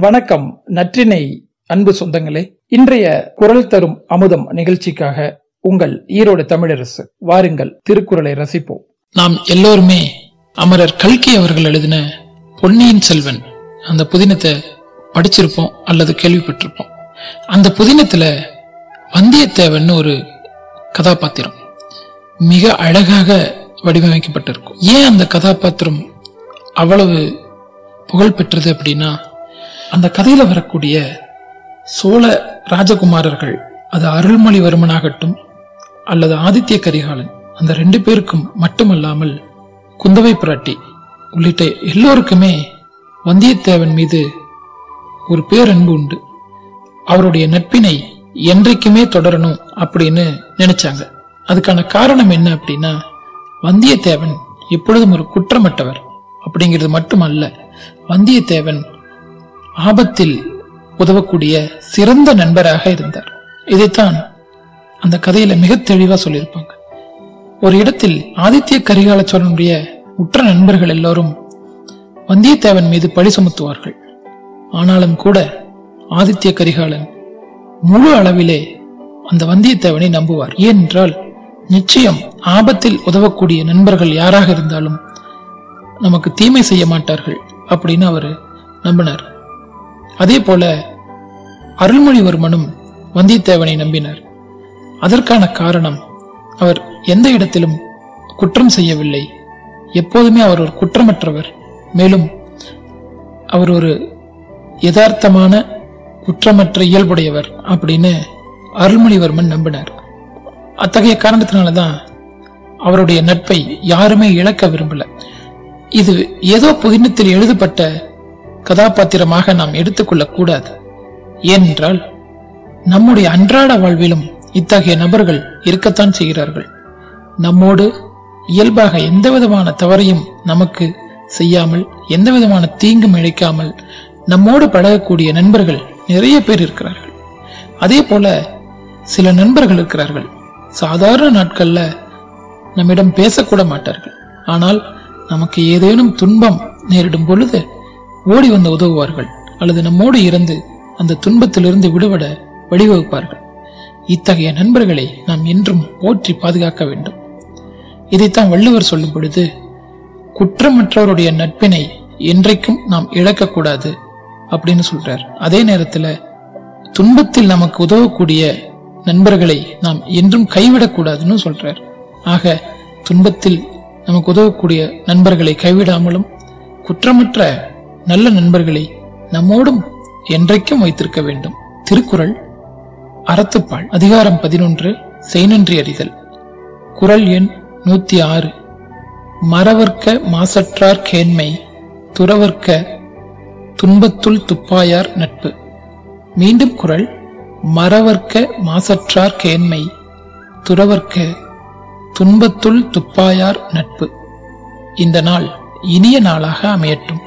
வணக்கம் நற்றினை அன்பு சொந்தங்களே. இன்றைய குரல் தரும் அமுதம் நிகழ்ச்சிக்காக உங்கள் ஈரோடு தமிழரசு வாருங்கள் திருக்குறளை ரசிப்போம். நாம் எல்லோருமே அமரர் கல்கி அவர்கள் எழுதின பொன்னியின் செல்வன். அந்த புதினத்தை படிச்சிருப்போம் அல்லது கேள்விப்பட்டிருப்போம். அந்த புதினத்துல வந்தியத்தேவன் ஒரு கதாபாத்திரம். மிக அழகாக வடிவமைக்கப்பட்டிருக்கும். ஏன் அந்த கதாபாத்திரம் அவ்வளவு புகழ் பெற்றது அப்படின்னா அந்த கதையில வரக்கூடிய சோழ ராஜகுமாரர்கள் அது அருள்மொழிவர்மனாகட்டும் அல்லது ஆதித்ய கரிகாலன் அந்த ரெண்டு பேருக்கும் மட்டுமல்லாமல் குந்தவை பிராட்டி உள்ளிட்ட எல்லோருக்குமே வந்தியத்தேவன் மீது ஒரு பேரன்பு உண்டு. அவருடைய நட்பினை என்றைக்குமே தொடரணும் அப்படின்னு நினைச்சாங்க. அதுக்கான காரணம் என்ன அப்படின்னா வந்தியத்தேவன் எப்பொழுதும் ஒரு குற்றமற்றவர் அப்படிங்கிறது மட்டுமல்ல வந்தியத்தேவன் ஆபத்தில் உதவக்கூடிய சிறந்த நண்பராக இருந்தார். இதைத்தான் அந்த கதையில மிக தெளிவா சொல்லியிருப்பாங்க. ஒரு இடத்தில் ஆதித்ய கரிகால சோழனுடைய உற்ற நண்பர்கள் எல்லோரும் வந்தியத்தேவன் மீது பழி சுமத்துவார்கள். ஆனாலும் கூட ஆதித்ய கரிகாலன் முழு அளவிலே அந்த வந்தியத்தேவனை நம்புவார். ஏனென்றால் நிச்சயம் ஆபத்தில் உதவக்கூடிய நண்பர்கள் யாராக இருந்தாலும் நமக்கு தீமை செய்ய மாட்டார்கள் அப்படின்னு அவர் நம்பினார். அதே போல அருள்மொழிவர்மனும் வந்தியத்தேவனை நம்பினார். அதற்கான காரணம் அவர் எந்த இடத்திலும் குற்றம் செய்யவில்லை. எப்போதுமே அவர் ஒரு குற்றமற்றவர். மேலும் அவர் ஒரு யதார்த்தமான குற்றமற்ற இயல்புடையவர் அப்படின்னு அருள்மொழிவர்மன் நம்பினார். அத்தகைய காரணத்தினாலதான் அவருடைய நட்பை யாருமே இழக்க விரும்பல. இது ஏதோ புதினத்தில் எழுதப்பட்ட கதாபாத்திரமாக நாம் எடுத்துக்கொள்ளக்கூடாது. ஏனென்றால் நம்முடைய அன்றாட வாழ்விலும் இத்தகைய நபர்கள் இருக்கத்தான் செய்கிறார்கள். நம்மோடு இயல்பாக எந்த விதமான தவறையும் நமக்கு செய்யாமல் எந்த விதமான தீங்கும் இழைக்காமல் நம்மோடு பழகக்கூடிய நண்பர்கள் நிறைய பேர் இருக்கிறார்கள். அதே போல சில நண்பர்கள் இருக்கிறார்கள். சாதாரண நாட்கள்ல நம்மிடம் பேசக்கூட மாட்டார்கள். ஆனால் நமக்கு ஏதேனும் துன்பம் நேரிடும் பொழுது ஓடி வந்து உதவுவார்கள் அல்லது நம்மோடு இருந்து அந்த துன்பத்திலிருந்து விடுபட வழிவகுப்பார்கள். இத்தகைய நண்பர்களை நாம் என்றும் போற்றி பாதுகாக்க வேண்டும். இதைத்தான் வள்ளுவர் சொல்லும் பொழுது குற்றமற்றவருடைய நட்பினை என்றைக்கும் நாம் இழக்கக்கூடாது அப்படின்னு சொல்றார். அதே நேரத்தில் துன்பத்தில் நமக்கு உதவக்கூடிய நண்பர்களை நாம் என்றும் கைவிடக்கூடாதுன்னு சொல்றார். ஆக துன்பத்தில் நமக்கு உதவக்கூடிய நண்பர்களை கைவிடாமலும் குற்றமற்ற நல்ல நண்பர்களை நம்மோடும் என்றைக்கும் வைத்திருக்க வேண்டும். திருக்குறள் அறத்துப்பால் அதிகாரம் பதினொன்று செய்நன்றி அறிதல். குரல் எண் நூத்தி ஆறு மறவர்க்க மாசற்றார் கேண்மை துறவர்க்க துன்பத்துள் துப்பாயார் நட்பு. மீண்டும் குரல் மறவர்க்க மாசற்றார் கேண்மை துறவர்க்க துன்பத்துள் துப்பாயார் நட்பு. இந்த நாள் இனிய நாளாக அமையட்டும்.